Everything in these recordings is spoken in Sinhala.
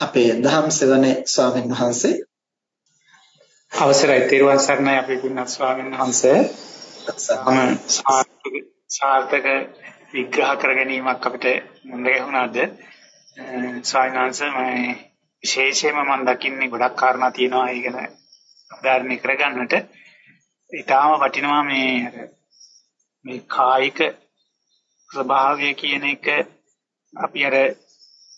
අපේ දහම් සෙවණේ ස්වාමීන් වහන්සේ. අවසරයි තෙරුවන් සරණයි අපේ පින්වත් ස්වාමීන් වහන්සේ. මම සාර්ථක විග්‍රහ කර ගැනීමක් අපිට මුඳ ගැහුණාද? ස්වාමීන් වහන්සේ මම විශේෂයෙන්ම මම දකින්නේ ගොඩක් කාරණා තියෙනවා ඒ ගැන උදාහරණ කරගන්නට. ඊටාම වටිනවා මේ මේ කායික ස්වභාවය කියන එක. අපි අර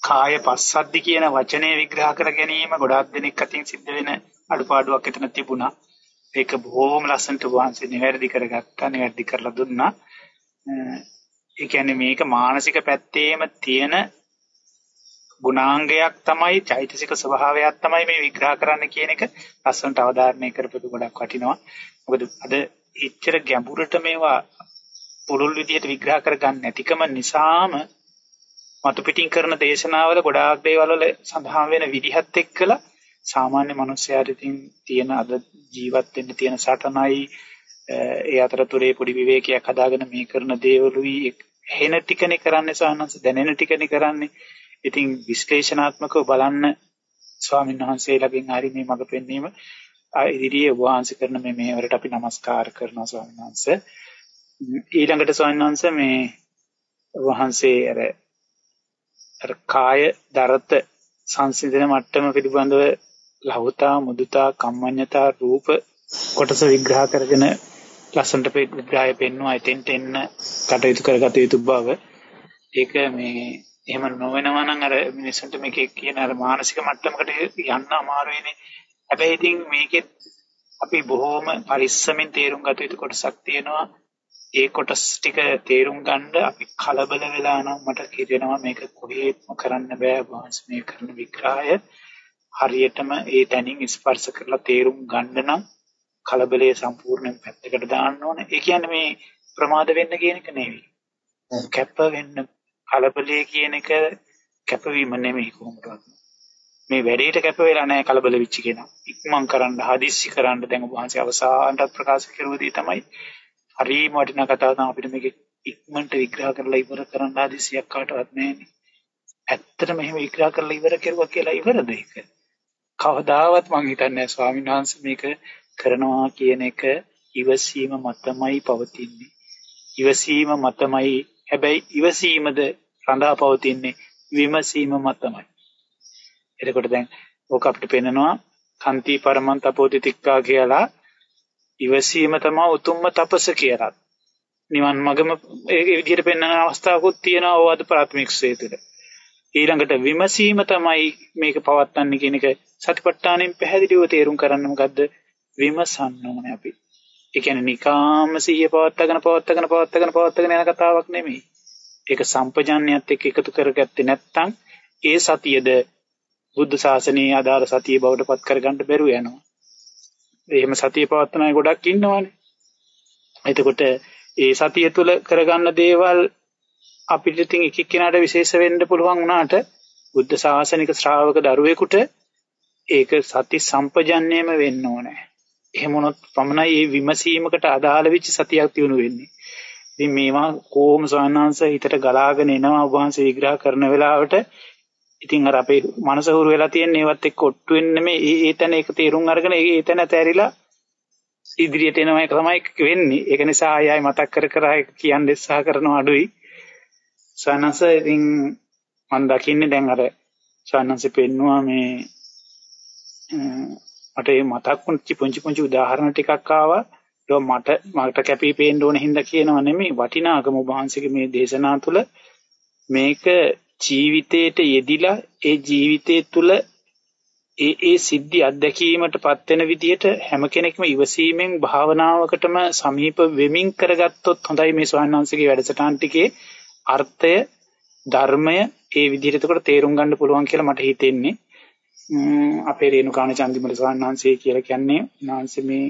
කාය පස්සද්දි කියන වචනේ විග්‍රහ කර ගැනීම ගොඩාක් දෙනෙක් අතින් සිද්ධ වෙන අඩුපාඩුවක් එතන තිබුණා. ඒක බොහොම ලස්සනට වහන්සේ නිවැරදි කරගත්තා, නිවැරදි කරලා දුන්නා. ඒ කියන්නේ මේක මානසික පැත්තේම තියෙන ගුණාංගයක් තමයි චෛතසික ස්වභාවයක් තමයි මේ විග්‍රහ කරන්න කියන එක ලස්සනට අවධාරණය කරපු ගොඩක් වටිනවා. මොකද අද එච්චර ගැඹුරට මේවා පුළුල් විදිහට විග්‍රහ කරගන්න නැතිකම නිසාම මතු පිටින් කරන දේශනාවල ගොඩාක් දේවල් වල සඳහන් වෙන විදිහත් එක්කලා සාමාන්‍ය මිනිස්යාට තියෙන අද ජීවත් වෙන්න තියෙන සටනයි ඒ අතරතුරේ පොඩි විවේකයක් හදාගෙන මේ කරන දේවලුයි හෙන ටිකනේ කරන්නේ සාහනංශ දැනෙන ටිකනේ කරන්නේ. ඉතින් විශ්ලේෂණාත්මකව බලන්න ස්වාමීන් වහන්සේලාගෙන් හරි මේ මඟ පෙන්වීම ඉදිරියේ වහන්සේ කරන මේ මේවරට අපි নমස්කාර කරනවා ස්වාමීන් වහන්සේ. ඊළඟට ස්වාමීන් වහන්සේ මේ වහන්සේ අර අර කාය දරත සංසිඳන මට්ටම පිළිබඳව ලහුතා මුදුතා කම්මඤ්ඤතා රූප කොටස විග්‍රහ කරගෙන ලස්සනට විග්‍රහය පෙන්වනවා එතෙන්ට එන්න කටයුතු කරගත යුතු බව. ඒක මේ එහෙම නොවෙනවා නම් අර මිනිස්සුන්ට මේකේ කියන අර මානසික මට්ටමකට යන්න අමාරු වෙන්නේ. හැබැයි ඉතින් මේකෙත් අපි බොහොම පරිස්සමෙන් තේරුම් ගත යුතු කොටසක් තියෙනවා. ඒ කොටස් ටික තේරුම් ගන්න අපි කලබල වෙලා නම් මට හිතෙනවා මේක කොහේත්ම කරන්න බෑ වහන්ස මේ කරන විග්‍රහය හරියටම ඒ තැනින් ස්පර්ශ කරලා තේරුම් ගන්න නම් කලබලයේ සම්පූර්ණයෙන් පැත්තකට දාන්න ඕනේ. ඒ කියන්නේ මේ ප්‍රමාද වෙන්න කියන එක නෙවෙයි. කැප වෙන්න කලබලයේ කියන එක කැපවීම නෙමෙයි කොහොමදවත්. මේ වැඩේට කැප වෙලා නැහැ කලබල වෙච්ච කෙනා. ඉක්මන් කරන්න, හදිස්සි කරන්න දැන් වහන්සේ අවසානට ප්‍රකාශ කරුවදී තමයි හරිම වටිනා කතාව තමයි අපිට මේක ඉක්මනට විග්‍රහ කරලා ඉවර කරන්න ආදිසියක් කාටවත් නැහැනේ. ඇත්තට මෙහෙම විග්‍රහ කරලා ඉවර කරුවා කියලා ඉවරද ඒක? කවදාවත් මං හිතන්නේ ස්වාමීන් වහන්සේ මේක කරනවා කියන එක ඉවසීම මතමයි පවතින්නේ. ඉවසීම මතමයි හැබැයි ඉවසීමද රඳා පවතින්නේ විමසීම මතමයි. එතකොට දැන් ඕක අපිට පේනවා කන්ති පරමන්ත අපෝදිතික්කා කියලා ඉවසීම තමයි උතුම්ම තපස කියලා. නිවන් මගම ඒ විදිහට පෙන්වන අවස්ථාවකුත් තියෙනවා ඕවද ප්‍රාථමික ශ්‍රේතුල. ඊළඟට විමසීම තමයි මේක පවත්න්නේ කියන එක සතිපට්ඨානෙන් පැහැදිලිව තේරුම් කරන්න මොකද්ද විමසන්න ඕනේ අපි. ඒ කියන්නේ නිකාම සිහිය පවත්වාගෙන පවත්වාගෙන පවත්වාගෙන පවත්වාගෙන යන කතාවක් නෙමෙයි. ඒක සම්පජාන්‍යයත් එක්ක එකතු කරගත්තේ නැත්නම් ඒ සතියද බුද්ධ ශාසනයේ ආධාර සතිය බවට පත් කරගන්න බැරුව යනවා. එහෙම සතිය පවත්වන අය ගොඩක් ඉන්නවානේ. එතකොට ඒ සතිය තුළ කරගන්න දේවල් අපිට ඉතින් එක එක්කිනාට විශේෂ වෙන්න පුළුවන් වුණාට බුද්ධ ශාසනික ශ්‍රාවක දරුවෙකුට ඒක සති සම්පජන්ණයම වෙන්න ඕනේ. එහෙම වුණොත් පමණයි මේ විමසීමකට අදාළ වෙච්ච සතියක් තියුණු වෙන්නේ. ඉතින් මේවා කොහොම සවන්නාංශ හිතට ගලාගෙන එනවා වහන්සේ විග්‍රහ කරන වෙලාවට ඉතින් අර අපේ මනස හුරු වෙලා තියෙන ඒවත් එක්ක ඔට්ටු වෙන්නේ මේ ඒ ඒ තැන ඒක තේරුම් අරගෙන ඒ තැන තැරිලා ඉදිරියට එනවා ඒක තමයි වෙන්නේ. ඒක නිසා ආය ආය මතක් කර කර කියන්න උත්සාහ කරනවා අඩුයි. සනස ඉතින් මම දකින්නේ දැන් අර සනස පෙන්නවා මේ මට මේ මතක් වුණු පුංචි පුංචි උදාහරණ ටිකක් ආවා. ඒක මට මට කැපී පේන්න ඕන හින්දා කියනවා නෙමෙයි වටිනාකම වහන්සේගේ මේ දේශනා තුළ මේක ජීවිතයට යෙදිලා ඒ ජීවිතය තුළ ඒ ඒ සිද්ධි අත්දැකීමටපත් වෙන විදිහට හැම කෙනෙක්ම ඉවසීමෙන් භාවනාවකටම සමීප වෙමින් කරගත්තොත් හොඳයි මේ ස්වාමීන් වැඩසටහන් ටිකේ අර්ථය ධර්මය ඒ විදිහට එතකොට තේරුම් ගන්න පුළුවන් කියලා මට හිතෙන්නේ. අපේ රේණුකාණ චන්දිමල ස්වාමීන් වහන්සේ කියලා කියන්නේ උන්වහන්සේ මේ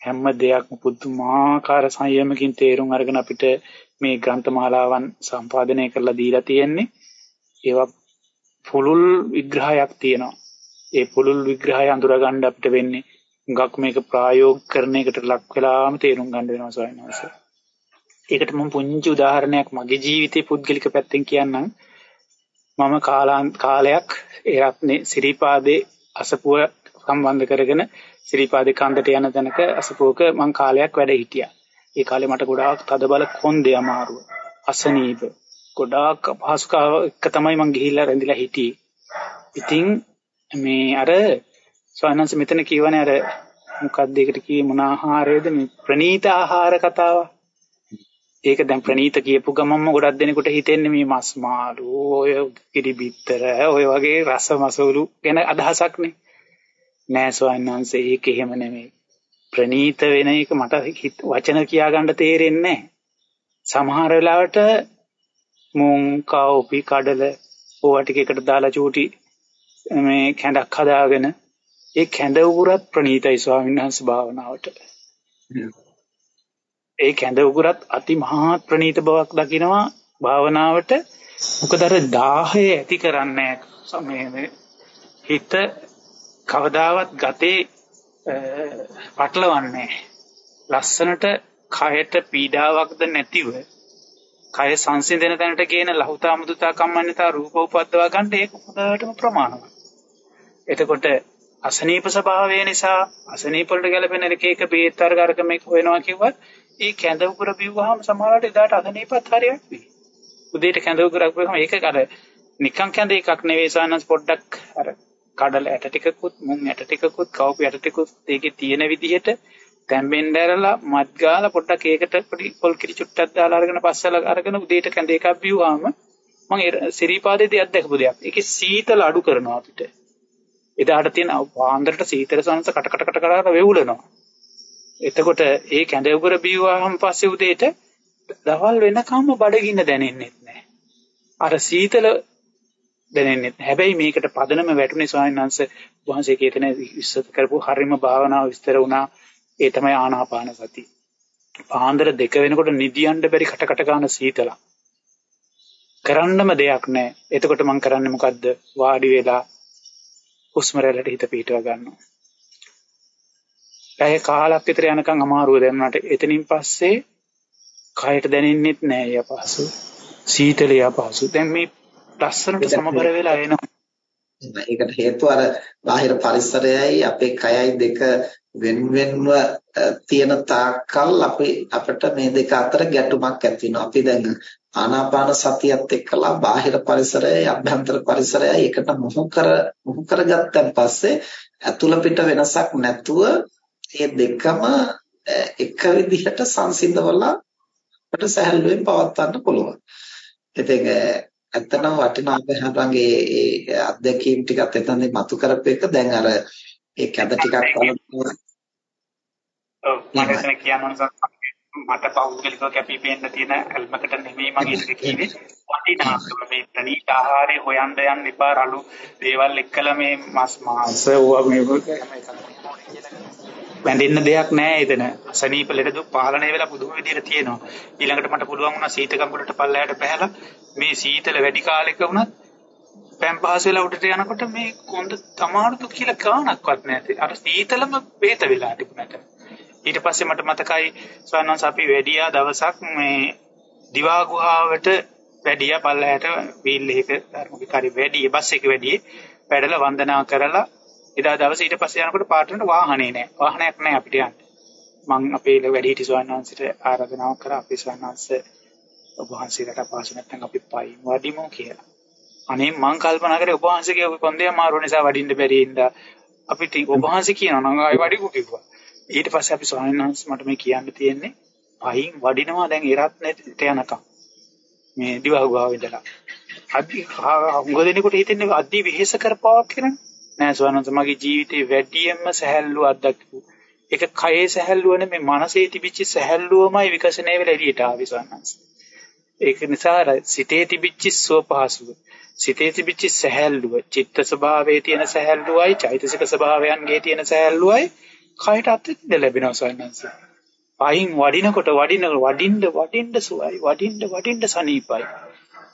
හැම දෙයක්ම පුදුමාකාර සංයමකින් තේරුම් අරගෙන අපිට මේ ග්‍රන්ථමාලාවන් සම්පාදනය කරලා දීලා තියෙන්නේ. ඒවා පුළුල් විග්‍රහයක් තියෙනවා. ඒ පුළුල් විග්‍රහය අඳුරගන්න අපිට වෙන්නේ හුඟක් මේක ප්‍රායෝගික කරන එකට ලක් වෙලාම තේරුම් ගන්න වෙනවා ස්වාමීන් වහන්සේ. ඒකට මම පුංචි උදාහරණයක් මගේ ජීවිතේ පුද්ගලික පැත්තෙන් කියන්නම්. මම කාලයක් ඒ රත්නේ සිරිපාදේ අසපුව සම්බන්ධ කරගෙන සිරිපාදේ කන්දට යන තැනක අසපුවක මං කාලයක් වැඩ හිටියා. ඒ කාලේ මට ගොඩාක් තදබල කොන්දේ අමාරුව. අසනීප. ගොඩාක් අපහසුතාව එක තමයි මං ගිහිල්ලා රැඳිලා හිටියේ. ඉතින් මේ අර ස්වාමීන් මෙතන කියවනේ අර මොකක්ද ඒකට කියේ මොන ආහාරයේද මේ ප්‍රනීත ආහාර කතාව. ඒක දැන් ප්‍රනීත කියපු ගමන්ම ගොඩක් දෙනෙකුට හිතෙන්නේ මේ මස් මාළු ඔය කිරි බිත්තර ඔය වගේ රස මසවලු ගැන අදහසක් නේ. නෑ ස්වාමීන් වහන්සේ ඒක එහෙම නෙමෙයි. ප්‍රනීත වෙන එක මට වචන කියාගන්න තේරෙන්නේ නැහැ. සමහර වෙලාවට මුං කව්පි කඩල ඕවා ටික එකට දාලා චූටි මේ කැඳක් හදාගෙන ඒ කැඳ උගුරත් ප්‍රණීතයි ස්වාමීන් වහන්සේ භාවනාවට. ඒ කැඳ උගුරත් අති මහා ප්‍රණීත බවක් දකිනවා භාවනාවට. මොකද අර 10 ඇති කරන්නේ මේ හිත කවදාවත් ගතේ පටලවන්නේ ලස්සනට කයට පීඩාවක්ද නැතිව කය සංසිඳන තැනට ගේන ලහුතා මුදුතා කම්මඤ්ඤතා රූප උපද්දවා ගන්න ඒක හොඳටම ප්‍රමාණවත්. එතකොට අසනීප ස්වභාවය නිසා අසනීප වලට ගැලපෙන එක එක බේත් වර්ග අරක මේක හොයනවා කිව්වත් ඒ කැඳ උගුර බිව්වහම සමහරවිට එදාට අසනීපත් හරියක් වෙයි. උදේට කැඳ උගුරක් බිව්වහම ඒක අර නිකන් කැඳ එකක් නෙවෙයි සානස් පොඩ්ඩක් අර කඩල ඇට ටිකකුත් මුං ඇට ටිකකුත් කවුපි ඇට ටිකකුත් ඒකේ තියෙන විදිහට තැම්බෙන්න ඇරලා මත් ගාලා පොඩ්ඩක් ඒකට පොඩි පොල් කිරි චුට්ටක් දාලා අරගෙන පස්සල අරගෙන උදේට කැඳ එකක් බිව්වහම මම සිරිපාදේදී අත්දැකපු දෙයක්. ඒකේ සීතල අඩු කරනවා අපිට. එදාට තියෙන පාන්දරට සීතල සංස කට කට කට කරලා වෙවුලනවා. එතකොට ඒ කැඳ උගර බීවාම පස්සේ උදේට දවල් වෙනකම්ම බඩගින්න දැනෙන්නේ නැහැ. අර සීතල දැනෙන්නේ නැහැ. හැබැයි මේකට පදනම වැටුනේ ස්වාමීන් වහන්සේ වහන්සේ කීතන විශ්සත කරපු හරිම භාවනාව විස්තර වුණා. ඒ තමයි ආනාපාන සතිය. පාන්දර දෙක වෙනකොට නිදියන්න බැරි කට කට ගන්න සීතල. කරන්නම දෙයක් නැහැ. එතකොට මම කරන්නේ මොකද්ද? වාඩි වෙලා හුස්ම රැල්ලට හිත පිටව ගන්නවා. පැය කාලක් විතර යනකම් අමාරුව දැනුණාට එතනින් පස්සේ කයට දැනෙන්නෙත් නෑ යපහසු. සීතල යපහසු. දැන් මේ ලස්සනට සමබර වෙලා එනවා. ඒකට හේතුව අර බාහිර පරිසරයයි අපේ කයයි දෙක වෙන වෙනම තියෙන තාක්කල් අපි අපිට මේ දෙක අතර ගැටුමක් ඇති වෙනවා. අපි දැන් ආනාපාන සතියත් එක්කලා බාහිර පරිසරයයි අභ්‍යන්තර පරිසරයයි එකට මොහු කර මොහු කරගත්තන් පස්සේ ඇතුළ පිට වෙනසක් නැතුව මේ දෙකම එක විදිහට සංසිඳවලා අපිට සහැල්ලුවෙන් පවත්වන්න පුළුවන්. ඉතින් ඇත්තටම වටිනා අපහරංගේ ඒ අත්දැකීම් ටිකත් එතනදී මතු කරපු එක දැන් අර ඒ කැද ටිකක් ඔව්. මම එතන කියන්න මට පෞද්ගලිකව කැපිපෙන්න තියෙන ඇල්මකට නෙමෙයි මම ඒක කිව්වේ වටිනාකම. මේ ප්‍රණීත ආහාරය හොයන්න යන්න එපා රළු දේවල් එක්කලා මේ මස් මාංශ. ඕවා මේ බැඳෙන්න දෙයක් නැහැ එතන. අසනීප ලෙඩ දුක් පාලනය වෙලා පුදුම විදිහට තියෙනවා. ඊළඟට මට පුළුවන් වුණා සීත කම්බුඩට පල්ලයට පැහැලා මේ සීතල වැඩි කාලයක වුණත් පෑන් පහස වෙලා උඩට යනකොට මේ කොන්ද තමාරුතු කියලා ගාණක්වත් නැහැ අර සීතලම වේත වෙලා තිබුණාට ඊට පස්සේ මට මතකයි ස්වයන්වංශ අපි වැඩියා දවසක් මේ දිවා ගුහාවට වැඩියා පල්ලහැට වීල් එකක ධර්මකාරී වැඩි බස් එක වැඩි වැඩලා වන්දනා කරලා එදා දවසේ ඊට පස්සේ යනකොට පාටනට වාහනේ නැහැ. වාහනයක් නැහැ අපිට යන්න. මම අපේ වැඩිහිටි ස්වයන්වංශයට ආරාධනාවක් කරා අපේ ස්වයන්වංශ ඔබ වහන්සේට පාසු නැත්නම් අපි පයින් වඩිමු කියලා. අනේ මං කල්පනා කරේ ඔබ වහන්සේගේ කොන්දේ අමාරු නිසා වඩින්න බැරි ඉඳා අපිට ඔබ වහන්සේ කියනවා නම් ආයෙ වඩිකු කිව්වා. ඊට පස්සේ අපි ස්වාමීන් වහන්සේ මට මේ කියන්න තියෙන්නේ පහින් වඩිනවා දැන් ඉරත් නැට යනකම්. මේ දිවහුවාව ඉඳලා. අදි හුඟ දෙනෙකුට හිතෙන්නේ අදි වෙහෙස කරපාවක් කියලා. නෑ ස්වාමීන් වහන්සේ මගේ ජීවිතේ වැඩියෙන්ම සැහැල්ලුව අත්දැකපු. ඒක කයේ සැහැල්ලුව නෙමෙයි මනසේ තිබිච්ච සැහැල්ලුවමයි විකසණය වෙලා එළියට ආවේ ස්වාමීන් වහන්සේ. ඒක නිසා සිතේ තිබිච්ච සුවපහසුව සිතේ තිබිච්ච සැහැල්ලුව චිත්ත ස්වභාවයේ තියෙන සැහැල්ලුවයි චෛතසික ස්වභාවයන්ගේ තියෙන සැහැල්ලුවයි කයට අත්විඳ ලැබෙනවා සයන්න්ස. පයින් වඩිනකොට වඩින වඩින්න වඩින්න සුවයි වඩින්න වඩින්න සනීපයි.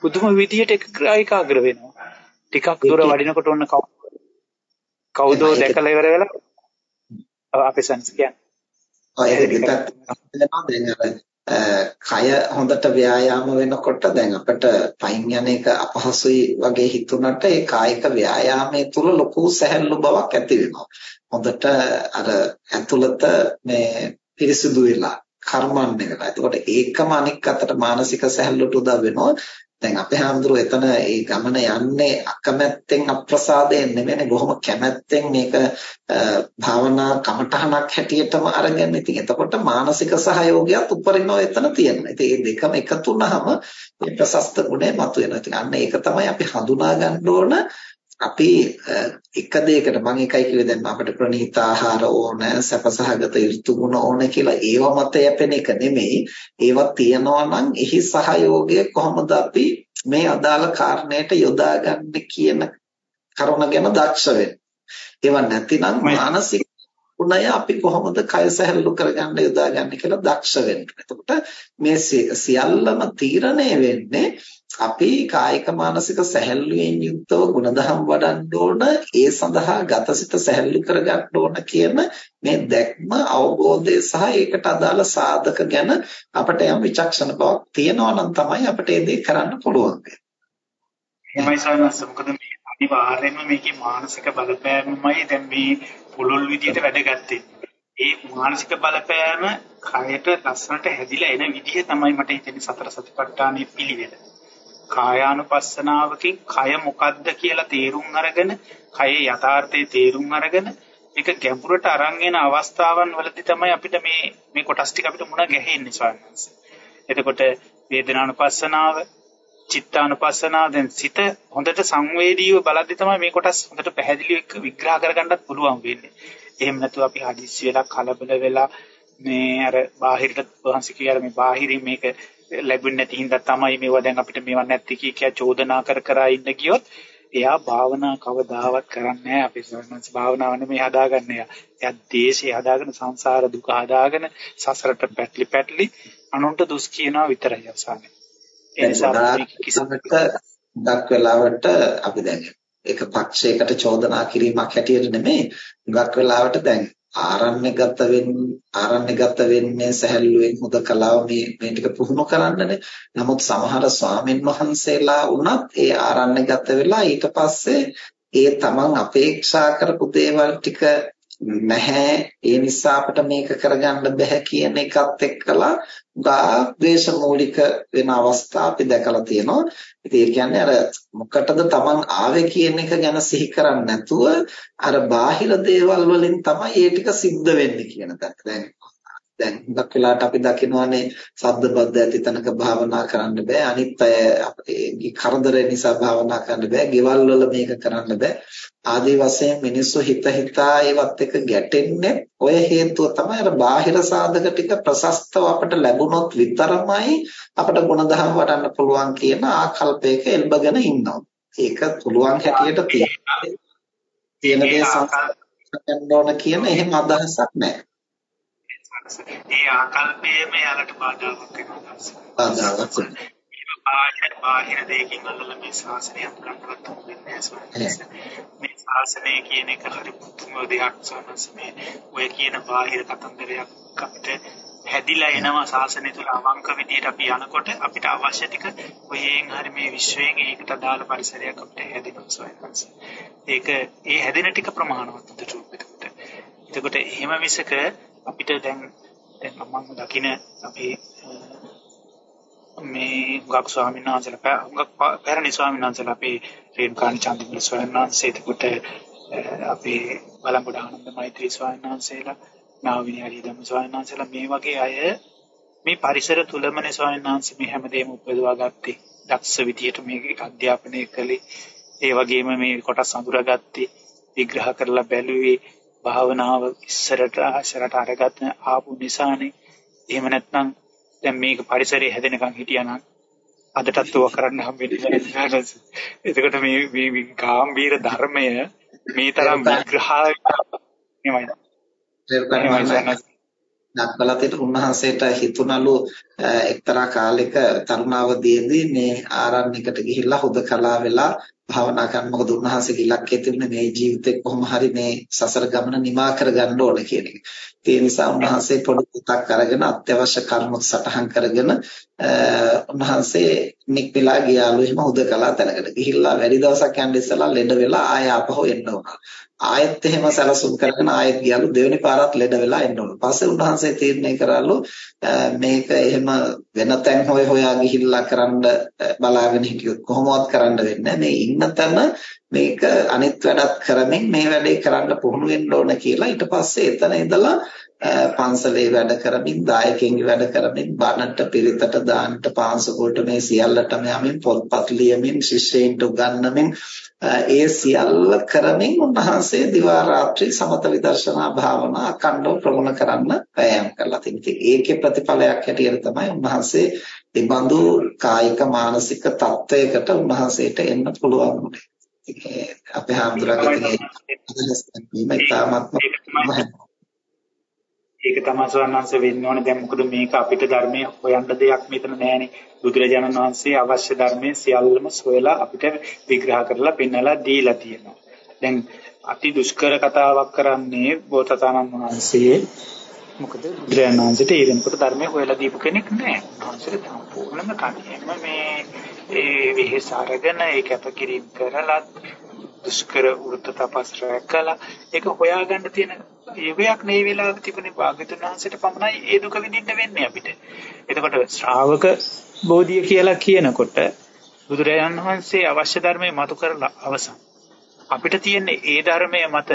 පුදුම විදියට ඒකාග්‍ර වෙනවා. ටිකක් දුර වඩිනකොට ඔන්න කවුදෝ දැකලා ඉවර වෙලා අපේ. ඔය ඒක දෙකක් දැන් කය හොඳට ව්‍යායාම වෙනකොට දැන් අපිට පයින් යන එක අපහසුයි වගේ හිතුණට ඒ කායික ව්‍යායාමයේ තුල ලොකු සැහැල්ලු බවක් ඇති වෙනවා. හොඳට අර ඇතුළත මේ පිරිසිදු වෙලා කර්මන්නේ වෙලා. එතකොට ඒකම අනික් අතට මානසික සැහැල්ලුවට උදව් වෙනවා. දැන් අපේ හැමදෙරෝ එතන ඒ ගමන යන්නේ අකමැත්තෙන් අප්‍රසාදයෙන් නෙමෙයි බොහොම කැමැත්තෙන් මේක භාවනා කමඨහනක් හැටියටම අරගෙන ඉතින් එතකොට මානසික සහයෝගයත් උපරිමව එතන තියෙනවා. ඉතින් මේ දෙකම එකතු වුනහම මේ ප්‍රසස්ත ගුණය මතුවෙනවා. ඉතින් අන්න ඒක තමයි අපි හඳුනා ගන්න ඕන අපි එක දෙයකට මම එකයි කිව්වේ දැන් අපිට ප්‍රණීත ආහාර ඕන සැපසහගත ඍතු ගුණ ඕන කියලා ඒව මත යැපෙන එක නෙමෙයි ඒවා තියනවා නම් එහි සහයෝගය කොහොමද අපි මේ අදාළ කාරණයට යොදාගන්නේ කියන කරුණ ගැන දක්ෂ වෙන්න. ඒවා නැතිනම් මානසික ගුණය අපි කොහොමද කය සැහැල්ලු කරගන්න යොදාගන්නේ කියලා දක්ෂ වෙන්න. එතකොට මේ සියල්ලම තීරණය වෙන්නේ අපි කායික මානසික සැහැල්ලුවෙන් යුක්තව ගුණධම් වඩන්න ඕන ඒ සඳහා ගතසිත සැහැල්ලු කරගන්න ඕන කියන මේ දැක්ම අවබෝධය සහ ඒකට අදාළ සාධක ගැන අපට යම් විචක්ෂණ බවක් තියෙනවා නම් තමයි අපිට ඒ දේ කරන්න පුළුවන් වෙන්නේ. එහෙමයි සාරනස් මොකද මේ අනිවාර්යයෙන්ම මේකේ මානසික බලපෑමමයි දැන් මේ පුළුල් විදියට වැඩගත්තේ. ඒ මානසික බලපෑම කයට ලස්සනට හැදිලා එන විදිහ තමයි මට හිතෙන්නේ සතර සතිපට්ඨානෙ පිළිවෙල. කායානුපස්සනාවකින් කය මොකද්ද කියලා තේරුම් අරගෙන කයේ යථාර්ථයේ තේරුම් අරගෙන ඒක ගැඹුරට අරන් එන අවස්ථාවන් වලදී තමයි අපිට මේ මේ කොටස් ටික අපිට මුණ ගැහෙන්නේ ස්වාමීන් එතකොට වේදනානුපස්සනාව චිත්තානුපස්සනාව දැන් සිත හොඳට සංවේදීව බලද්දි තමයි මේ කොටස් හොඳට පැහැදිලිව විග්‍රහ කරගන්නත් පුළුවන් වෙන්නේ. එහෙම නැතුව අපි හදිස්සි වෙලා කලබල වෙලා මේ අර බාහිරට වහන්සේ කියන මේ බාහිරින් මේක ලැබුණ නැති හින්දා තමයි මේවා දැන් අපිට මේවා නැති කිය කිය චෝදනා කර කර ඉන්න ගියොත් එයා භාවනා කවදාවත් කරන්නේ නැහැ අපේ සර්ණස් භාවනාව නෙමෙයි හදාගන්නේ එයා. එයා දේශේ හදාගෙන සංසාර දුක හදාගෙන සසරට පැටලි පැටලි අනුන්ට දුස් කියනවා විතරයි අවසානයේ. ඒ නිසා කිසිමකට දක් වෙලාවට අපි දැන් එක පක්ෂයකට චෝදනා කිරීමක් හැටියට නෙමෙයි. ගක් වෙලාවට දැන් ආරණ්‍යගත වෙන්නේ ආරණ්‍යගත වෙන්නේ සැහැල්ලුවෙන් හුදකලාව මේ මේ ටික පුහුණු කරන්නනේ. නමුත් සමහර ස්වාමින් වහන්සේලා වුණත් ඒ ආරණ්‍යගත වෙලා ඊට පස්සේ ඒ තමන් අපේක්ෂා කරපු දේවල් ටික නැහැ ඒ නිසා අපිට මේක කරගන්න බෑ කියන එකත් එක්කලා ගා ද්වේෂ මූලික වෙන අවස්ථා අපි දැකලා තියෙනවා. ඉතින් ඒ කියන්නේ අර මොකටද Taman ආවේ කියන එක ගැන සිහි කරන්නේ නැතුව අර බාහිර දේවල් වලින් තමයි ඒ ටික සිද්ධ වෙන්නේ කියන තැන. දැන් දැන් හුඟක් වෙලාවට අපි දකිනවානේ සද්ද බද්ද ඇති තැනක භාවනා කරන්න බෑ. අනිත් අය අපේ කරදර නිසා භාවනා කරන්න බෑ. ගෙවල් වල මේක කරන්න බෑ. ආදී වශයෙන් මිනිස්සු හිත හිතා ඒවත් එක ගැටෙන්නේ ඔය හේතුව තමයි අර බාහිර සාධක ටික ප්‍රසස්තව අපට ලැබුණොත් විතරමයි අපට ගුණධර්ම වඩන්න පුළුවන් කියන ආකල්පයක එල්බගෙන ඉන්නවා. ඒක පුළුවන් හැටියට තියෙන දේ සංකල්ප ඕන කියන එහෙම අදහසක් නැහැ ඒ ආකල්පයේම යාලට බාධාවක් වෙනවා. බාහිර බාහිර දෙයකින් අල්ලලා මේ ශාසනය අපකටවත් වෙන්නේ නැහැ මේ ශාසනය කියන එක හරි පුදුම දෙයක් සමහර මේ ඔය කියන බාහිර කතන්දරයක් අපිට හැදිලා එනවා ශාසනය තුල අවංක විදියට අපි යනකොට අපිට අවශ්‍ය ටික ඔයෙන් හරි මේ විශ්වයෙන් ඒකට අදාළ පරිසරයක් අපිට හැදෙනවා සොයනස්. ඒක ඒ හැදෙන ටික ප්‍රමාණවත් උදේට. එතකොට එහෙම විසක අපිට දැන් දැන් මම දකින අපේ මේ ගක් ස්වාමීන් වහන්සේලා ගක් පැරණි ස්වාමීන් වහන්සේලා අපේ රේණුකාණි චන්දිමල ස්වාමීන් වහන්සේ එතකොට අපේ බලඹුඩ ආනන්ද මෛත්‍රී ස්වාමීන් වහන්සේලා නාවිනි හරිදම් ස්වාමීන් වහන්සේලා මේ වගේ අය මේ පරිසර තුලමනේ ස්වාමීන් වහන්සේ මේ හැමදේම උපදවා ගත්තේ. දක්ෂ විදියට මේ අධ්‍යාපනය කළේ. ඒ වගේම මේ කොටස් අඳුරගත්තේ විග්‍රහ කරලා බැලුවේ භාවනාව ඉස්සරට ඉස්සරට අරගත් ආපු නිසානේ. එහෙම නැත්නම් දැන් මේක පරිසරයේ හැදෙනකන් හිටියානම් අදටත් ඔය කරන්න හම්බෙන්නේ නැහැ. එතකොට මේ මේ ගාම්භීර ධර්මය මේ තරම් විග්‍රහය නෙමෙයි. දක්වලා තියෙන උන්වහන්සේට හිතුණලු එක්තරා කාලයක තරුණාවදීදී මේ ආරණ්‍යකට ගිහිල්ලා හුදකලා වෙලා භාවනා කරන මොකද උන්වහන්සේගේ ඉලක්කය තිබුණේ මේ ජීවිතේ කොහොම හරි මේ සසර ගමන නිමා කරගන්න ඕන කියන එක. ඒ නිසා උන්වහන්සේ පොඩි පුතක් අරගෙන අත්‍යවශ්‍ය කර්ම සටහන් කරගෙන උන්වහන්සේ නික්පිලා ගියාලු එහෙම හුදකලා තැනකට ගිහිල්ලා වැඩි දවසක් යන්න ඉස්සලා ලෙඩ වෙලා ආය ආපහු එන්න උනා. ආයෙත් එහෙම සැලසුම් කරගෙන ආයෙත් ගියලු දෙවෙනි පාරත් ලෙඩ වෙලා එන්න උනා. පස්සේ උන්වහන්සේ තීරණය කරාලු මේක එහෙම වෙන තැන් හොය හොයා ගිහිල්ලා කරන්න බලාගෙන හිටියොත් කොහොමවත් කරන්න වෙන්නේ මේ ඉන්න තැන මේක අනිත් වැඩත් කරමින් මේ වැඩේ කරන්න පුහුණු වෙන්න ඕන කියලා ඊට පස්සේ එතන ඉඳලා පන්සලේ වැඩ කරමින් දායකයන්ගේ වැඩ කරමින් බණට පිරිතට දාන්නට පාංශකෝට මේ සියල්ලටම යමින් පොත්පත් ලියමින් ශිෂ්‍යයින්ට උගන්වමින් ඒ සියල්ල කරමින් උන්වහන්සේ දිවා රාත්‍රී සමත විදර්ශනා භාවනා අඛණ්ඩව ප්‍රගුණ කරන්න වෑයම් කරලා තිබෙනවා. ඒකේ ප්‍රතිඵලයක් හැටියට තමයි උන්වහන්සේ මේ බඳු කායික මානසික තත්වයකට උන්වහන්සේට එන්න පුළුවන් වුනේ. අපේ හාමුදුරුවෝ ඉතාමත්ම ඒක තමයි සවන්නංශ වෙන්න ඕනේ. දැන් මොකද මේක අපිට ධර්මයේ හොයන්න දෙයක් මෙතන නැහැනේ. බුදුරජාණන් වහන්සේ අවශ්‍ය ධර්මයේ සියල්ලම සොයලා අපිට විග්‍රහ කරලා පෙන්වලා දීලා තියෙනවා. දැන් අති දුෂ්කර කතාවක් කරන්නේ බෝසතාණන් වහන්සේ මොකද බුදුරජාණන් වහන්සේට ඒ වෙනකොට ධර්මයේ හොයලා දීපු කෙනෙක් නෑ. වහන්සේට සම්පූර්ණම කණියෙම මේ ඒ විහිස අරගෙන ඒ කැපකිරීම කරලා දුෂ්කර වෘත්ත තපස් රැකලා ඒක හොයාගන්න තියෙන යුගයක් මේ වෙලාවේ තිබුණේ භාග්‍යතුන් වහන්සේට පමණයි ඒ දුක විඳින්න වෙන්නේ අපිට. එතකොට ශ්‍රාවක බෝධිය කියලා කියනකොට බුදුරජාණන් වහන්සේ අවශ්‍ය ධර්මයේ මතු කරලා අවසන්. අපිට තියෙන්නේ ඒ ධර්මයේ මත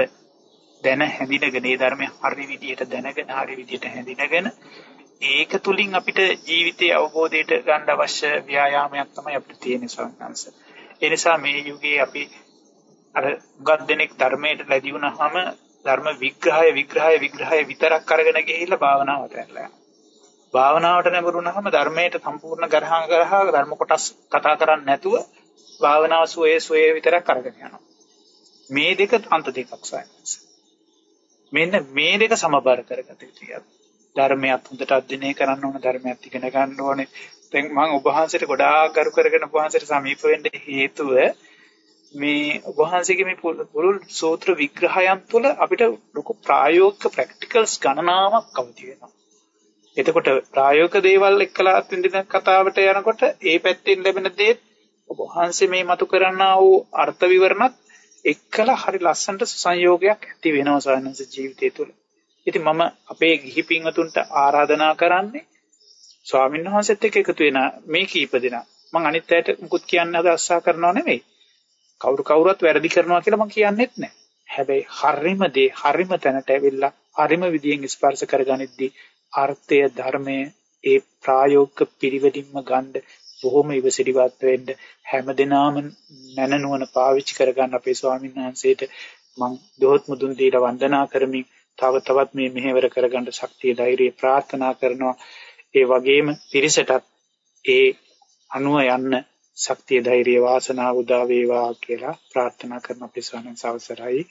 දැන හැඳිනගෙන ඒ ධර්මයේ හරි විදියට දැනගෙන හරි විදියට හැඳිනගෙන ඒක තුලින් අපිට ජීවිතයේ අවබෝධයට ගන්න අවශ්‍ය ව්‍යායාමයක් තමයි අපිට තියෙන්නේ සංඥාංශ. ඒ නිසා මේ යුගයේ අපි අර ගත් දෙනෙක් ධර්මයට ලැබි වුණාම ධර්ම විග්‍රහය විග්‍රහය විග්‍රහය විතරක් අරගෙන ගිහිල්ලා භාවනාවට ඇරලා යනවා. භාවනාවට නැඹුරුනහම ධර්මයට සම්පූර්ණ ගරහා ගරහා ධර්ම කොටස් කතා කරන්නේ නැතුව භාවනාව සුවේ සුවේ විතරක් අරගෙන යනවා. මේ දෙක අන්ත දෙකක් සයන්ස්. මෙන්න මේ දෙක සමබර කරගත යුතුයි. ධර්මයක් හොඳට අධ්‍යයනය කරන්න ඕන ධර්මයක් ඉගෙන ගන්න ඕනේ. දැන් මම ඔබ වහන්සේට ගොඩාක් කරු කරගෙන ඔබ වහන්සේට සමීප වෙන්න හේතුව මේ වහන්සේගේ මේ පුළුල් සූත්‍ර විග්‍රහයන් තුළ අපිට ලොකු ප්‍රායෝගික ප්‍රැක්ටිකල්ස් ගණනාවක් අවදි වෙනවා. එතකොට ප්‍රායෝගික දේවල් එක්කලා අත්විඳින කතාවට යනකොට ඒ පැත්තෙන් ලැබෙන දේ වහන්සේ මේ මතු කරන්නා වූ අර්ථ විවරණත් එක්කලා හරි ලස්සනට සංයෝගයක් ඇති වෙනවා සානස ජීවිතය තුළ. ඉතින් මම අපේ ගිහි පින්වතුන්ට ආරාධනා කරන්නේ ස්වාමීන් වහන්සේත් එක්ක එකතු වෙන මේ කීප දෙනා මම අනිත් අයට මුකුත් කියන්න අදහසා කරනව නෙමෙයි. කවුරු කවුරුත් වැරදි කරනවා කියලා මම කියන්නෙත් නැහැ. හැබැයි හරිම දේ හරිම තැනට ඇවිල්ලා හරිම විදියෙන් ස්පර්ශ කරගනිද්දී අර්ථය ධර්මයේ ඒ ප්‍රායෝගික පිළිවෙලින්ම ගන්න බොහොම ඉවසිලිවත් වෙන්න හැමදෙනාම නැනනුවන පාවිච්චි කරගන්න අපේ ස්වාමීන් වහන්සේට මම දොහොත් මුදුන් දීලා වන්දනා කරමින් තව තවත් මේ මෙහෙවර කරගන්න ශක්තිය ධෛර්යය ප්‍රාර්ථනා කරනවා ඒ වගේම පිරිසටත් ඒ අනුව යන්න ශක්තිය ධෛර්ය වාසනාව උදා වේවා කියලා ප්‍රාර්ථනා කරන අපේ ස්වාමීන් සවසරයි